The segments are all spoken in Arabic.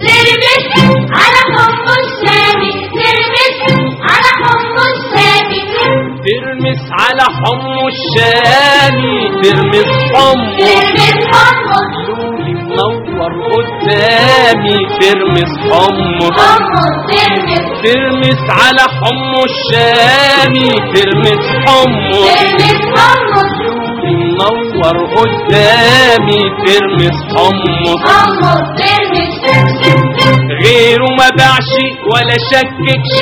ترمس على حب الشامي ترمس الشامي ترمس حمص لولي منور قدامي ترمس حمو. حمص ترمس ترمس على حمو الشامي ترمس حمو ترمس حمص لولي منور قدامي ترمس حمو. حمص ترمس غيره ما باعش ولا شككش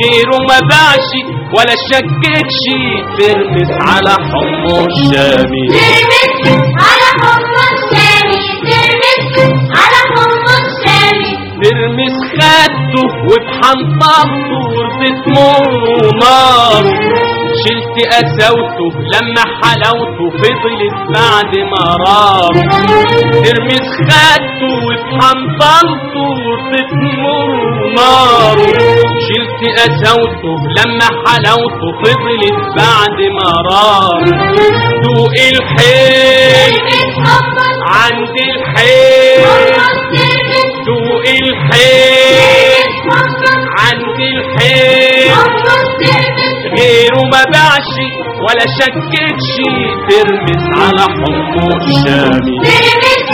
غيره ما باعش ولا شككش ترمس على حمو الشامي ترمس ترمس خدته وبحنطرته ورثت مر نار شلت قساوته لما حلاوته فضلت بعد مرار ترمس خدته وبحنطرته ورثت مر نار شلت قساوته لما حلاوته فضلت بعد مرار دوق الحيل. دوق الحيل حمص عند الحيل. حمص ترمس غيره ما باعش ولا شككش ترمس على حمو الشامي ترمس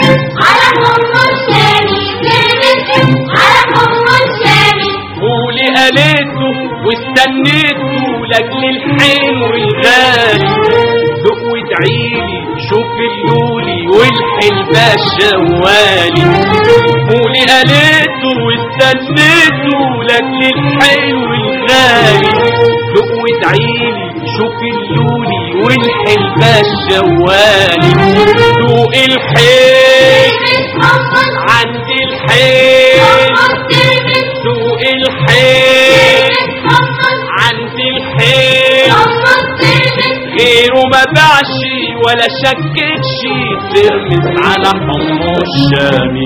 على حب الشامي ترمس على حب الشامي قولي قالته واستنيته لأجل الحلو الغالي دق وادعيلي شوف اللولي والحلبة الشوالي قولي قالته واستنيته لاجل الحلو الغالي. دق وادعيلي شوف اللولي والحلبة الشوالي دوق الحيل عند الحيل. دوق الحيل عند الحيل. باعش ولا شككش ترمس على حمو الشامي.